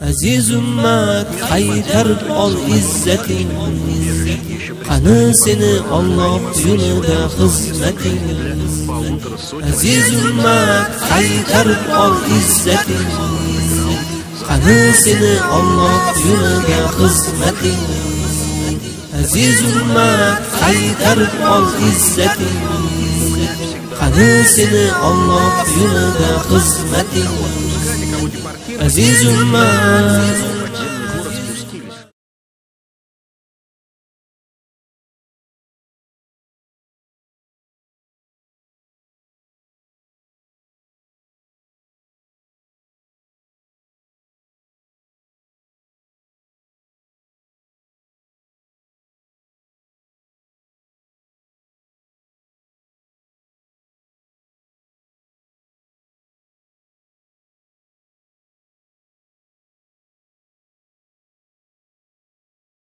aziz ummat qaytarib ol izzating. Qani seni Alloh yo'lida xizmating? Aziz ummat qaytarib ol izzating. Qani seni Alloh yo'lida xizmating? Aziz ummat qaytarib ol izzating. Qani seni Alloh yo'lida xizmating? Aziz ummat